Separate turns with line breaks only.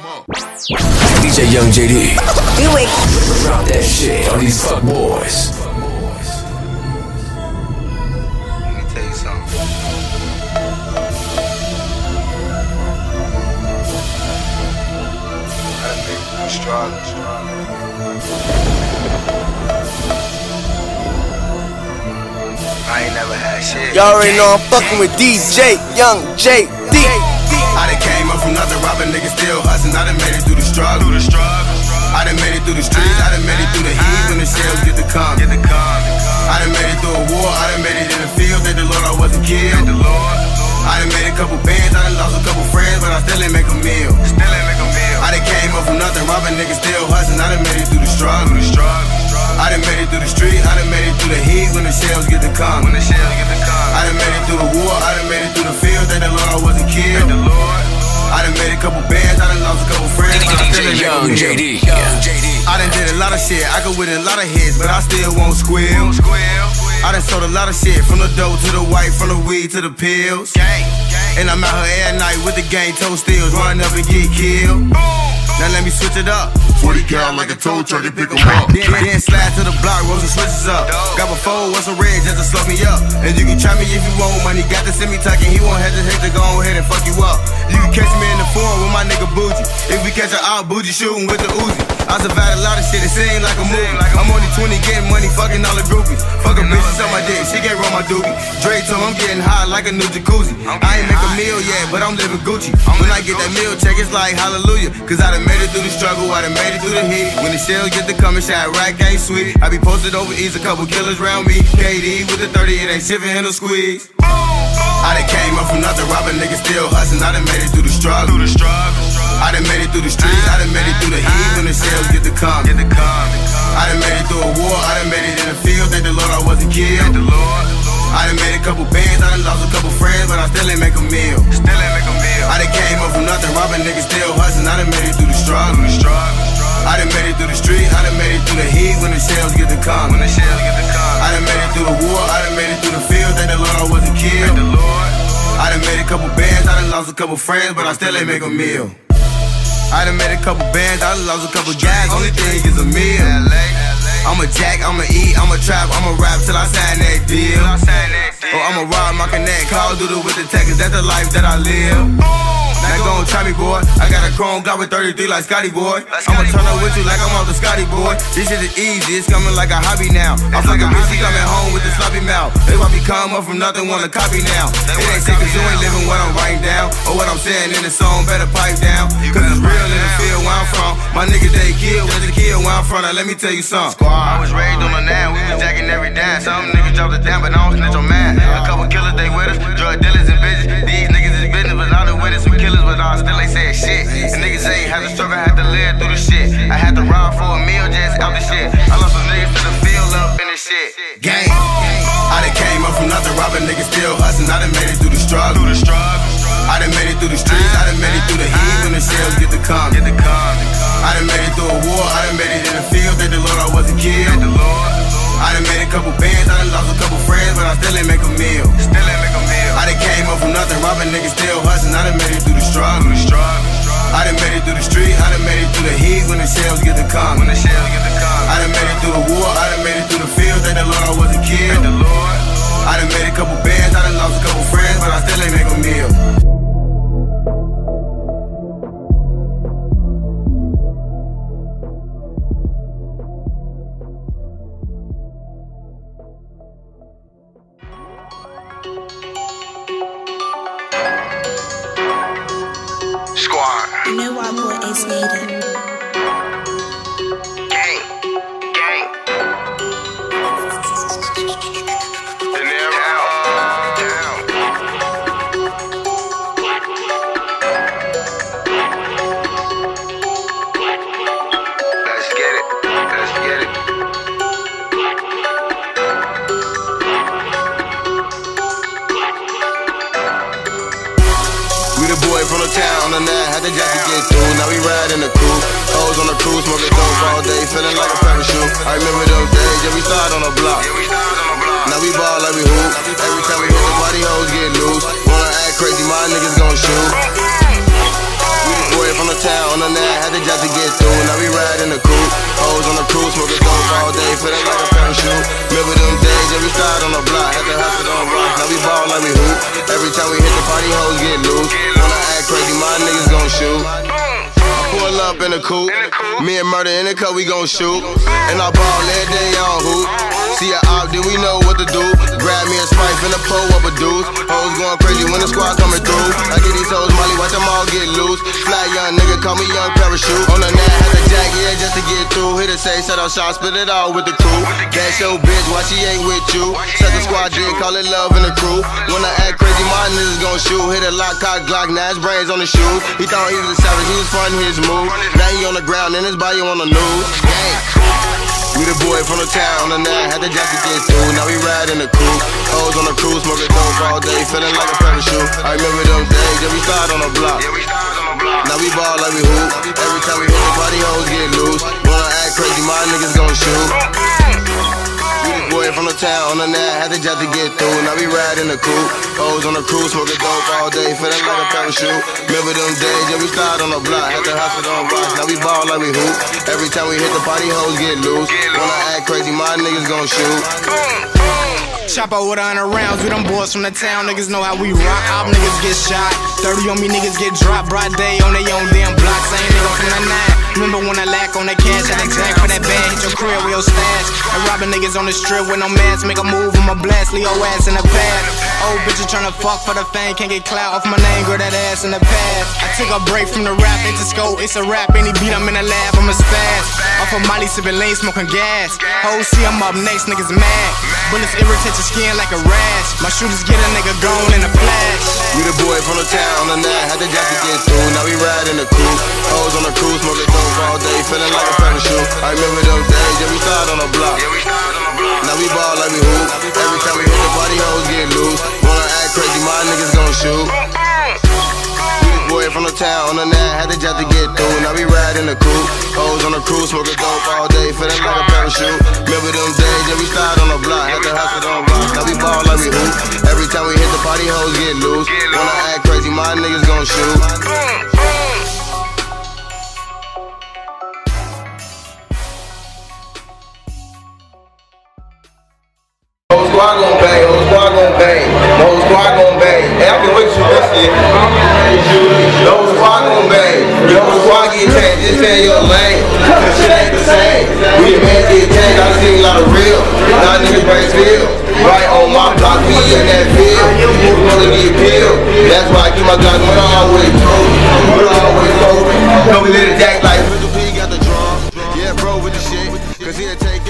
DJ Young JD.
Do it.
Drop that shit on these fuck boys.
Let me tell you something. I done been through the struggle, struggle. I ain't never had shit.
Y'all already know I'm fucking with DJ Young JD.
I done came up from nothing, robbing hustling. I done made it through the struggle.
Through the struggle,
I done made it through the streets. I done made it through the heat when the shells get to come.
get the comment.
I done made it through a war. I done made it in the field. Thank the Lord I wasn't
Thank
killed.
the Lord.
I done made a couple bands. I done lost a couple friends, but I still ain't make a meal.
Still ain't make a meal.
I done came up from nothing, robbing niggas still hustling. I done made it through the struggle.
Through the struggle.
I done made it through the street. I done made it through the heat when the shells get to come.
When the shell get the comment.
I done made it through the war. Friends, I still ain't
DJ
make
Young. JD. Young JD.
I done did a lot of shit. I go with a lot of hits, but I still won't squeal.
Squeal.
I done sold a lot of shit from the dope to the white, from the weed to the pills.
Gang, gang.
And I'm out here at night with the gang toe steals, run up and get killed. Now let me switch it up. 40 cal like a tow truck and pick 'em up. Then, then slide to the block, roll some switches up. Got my phone, what's a red just to slow me up. And you can try me if you want money. Got to send me tucking, he won't hesitate to go ahead and fuck you up. You can catch me in the forum with my nigga Bougie. If we catch her out, Bougie shooting with the Uzi. I survived a lot of shit, it seemed like a movie. I'm only 20, getting money, fucking all the groupies. Fuck a bitch, on my dick, she can't roll my doobie. Dre told I'm getting hot like a new jacuzzi. I ain't make a meal yet, but I'm living Gucci. When I get that meal check, it's like hallelujah. Cause I done made it through the struggle, I done made it through the heat. When the shells get to coming, shot rack ain't sweet. I be posted over east, a couple killers round me. KD with the 30, it ain't shivering in the squeeze. I done came up from nothing, robbing niggas still hustling. I done made it through the struggle.
Through the struggle.
I done made it through the streets, I done made it through the heat when the shells get to come.
Get the comment.
I done made it through a war, I done made it in the field, thank the Lord I wasn't
Thank
killed.
the Lord.
I done made a couple bands, I done lost a couple friends, but I still ain't make a meal.
Still ain't make a meal.
I done came up from nothing, robbing niggas still hustling, I done made it through the struggle.
Through the struggle.
I done made it through the street, I done made it through the heat when the shells get to come.
When the shell get the comment.
I done made it through the war, I done made it through the field, thank the Lord I wasn't
Thank the
killed.
Lord.
I done made a couple bands, I done lost a couple friends, but I still ain't make a meal. I done made a couple bands, I done lost a couple guys, only thing is a meal. I'ma jack, I'ma eat, I'ma trap, I'ma rap till I sign that deal.
I signed that oh, deal.
Or I'ma rob my connect, call Doodle with the tech, 'cause that's the life that I live. Got a chrome Glock with 33 like Scotty boy. I'ma turn up with you like I'm off the Scotty boy. This shit is easy, it's coming like a hobby now. I'm like a bitch, she coming home with a sloppy mouth. They want me come up from nothing, wanna copy now. It ain't sick 'cause you ain't living what I'm writing down. Or what I'm saying in the song, better pipe down. Cause it's real in the field where I'm from. My niggas they kill, was a kill where I'm from. Now let me tell you something.
I was raised on the nine, we was jacking every dime. Some niggas dropped it down, but I don't snitch on mine. A couple killers, they with us, drug dealers and bitches. These niggas is business, but all the with us, some killers, but I still ain't said struggle, had to live through the shit. I had to rob for a meal just out the shit. I lost some niggas to the field up in the shit.
Gang. I done came up from nothing, robbing niggas still hustling. I done made it through the struggle.
Through the struggle,
I done made it through the streets, I done made it through the heat when the shells get to come.
get the comment.
I done made it through a war, I done made it in the field, thank the Lord I wasn't
Thank the
killed.
Lord.
I done made a couple bands, I done lost a couple friends, but I still ain't make a meal.
Still ain't make a meal.
I done came up from nothing, robbing niggas still hustling, I done made it through the struggle.
Through the struggle.
I done made it through the heat when the shells get to come.
When the shell get the comment.
I done made it through the war, I done made it through the field, thank the Lord I wasn't
Thank the
killed.
Lord.
I done made a couple bands, I done lost a couple friends, but I still ain't make a meal.
Squad.
You know why boy Ace made
than that, had to just get through. Now we riding the coupe, hoes on the cruise, smoking dope all day, feeling like a parachute. I remember those days, yeah, we started on the block. Now we ball like we hoop. Every time we hit the party, hoes get loose. Wanna act crazy, my niggas gon' shoot. We just boy from the town, on the net, had to just to get through. Now we ride in the coupe, hoes on the cruise, smoking dope all day, feeling like a parachute. Remember them days, yeah, we started on the block, had to hustle on blocks. Now we ball like we hoop. Every time we hit the party, hoes get loose. Crazy, my niggas gon' shoot. Pull up in the coupe. Me and Murder in the cut, we gon' shoot. And I ball every day on hoop. See a op, then we know what to do. Grab me a sprite, finna pull up a deuce. Hoes going crazy when the squad coming through. I get these hoes Molly, watch them all get loose. Fly young nigga, call me young parachute. On the net, had the jack, yeah, just to get through. Hit a say, set up shot, split it all with the crew. That's your bitch, why she ain't with you? The squad, then call it love in the crew. When I act crazy, my niggas gon' shoot. Hit a lock, cock, glock, now brains on the shoe. He thought he was a savage, he was frontin' his move. Now he on the ground and his body on the news. Gang. We the boy from the town, and I had the get through. Now we ride in the coupe. Hoes on the cruise, smoking dope all day, feeling like a parachute. I remember them days, yeah, we slide on the block. Now we ball like we hoop. Every time we hit the party, hoes get loose. Wanna act crazy, my niggas gon' shoot. Boy from the town, on the net, had the jet to get through. Now we ride in the coupe. Hoes on the cruise, smoking dope all day, feeling like a parachute. Remember them days, yeah, we slide on the block. Had to hustle on rocks, now we ball like we hoop. Every time we hit the party, hoes get loose. When I act crazy, my niggas gon' shoot.
Chop out with a hundred rounds, we them boys from the town, niggas know how we rock. Op niggas get shot, 30 on me, niggas get dropped. Broad day on they own damn blocks, ain't nigga from the nine. Remember when I lack on that cash, a jack for that bag, hit your crib with your stash. And robbing niggas on the strip with no mask, make a move, I'ma blast, Leo ass in the pad. Old bitches tryna fuck for the fame, can't get clout off my name, girl that ass in the pad. I took a break from the rap, into scope, it's a rap, any beat I'm in the lab, I'm a spaz. Off of Molly sipping lean, smoking gas. Hoes see I'm up next, niggas mad. Bullets irritate your skin like a rash. My shooters get a nigga gone in a flash.
We the boy from the town, on the night, had the jacket get through. Now we ride in the coupe. Hoes on the cruise, smoking dope all day, feeling like a parachute. I remember them days, yeah, we slide on the block. Now we ball like we hoop. Every time we hit the party, hoes get loose. Wanna act crazy, my niggas gon' shoot. We the boy from the town, on the night, had the jet to get through. Now we ride in the coupe. Hoes on the cruise, smoking dope all day, feeling like a parachute. Remember them days, yeah, we slide on the block. Had to hustle on rock. Now we ball like we hoop. Every time we hit the party, hoes get loose. Wanna act crazy, my niggas gon' shoot. Squad gon' bang, whole oh, squad gon' bang, the whole squad gon' bang. Hey, I can wait shoot that shit. The whole squad gon' bang, your whole squad get changed, just in your lane. Cause shit ain't the same. We the man get changed, I seen a lot of real. Now niggas brains feel. Right on my block, we in that field. You wanna get peeled. That's why I keep my gun when I always told. When I always told. Know we let it jack like Pistol P got the drum. Yeah, bro with the shit. Cause he'll take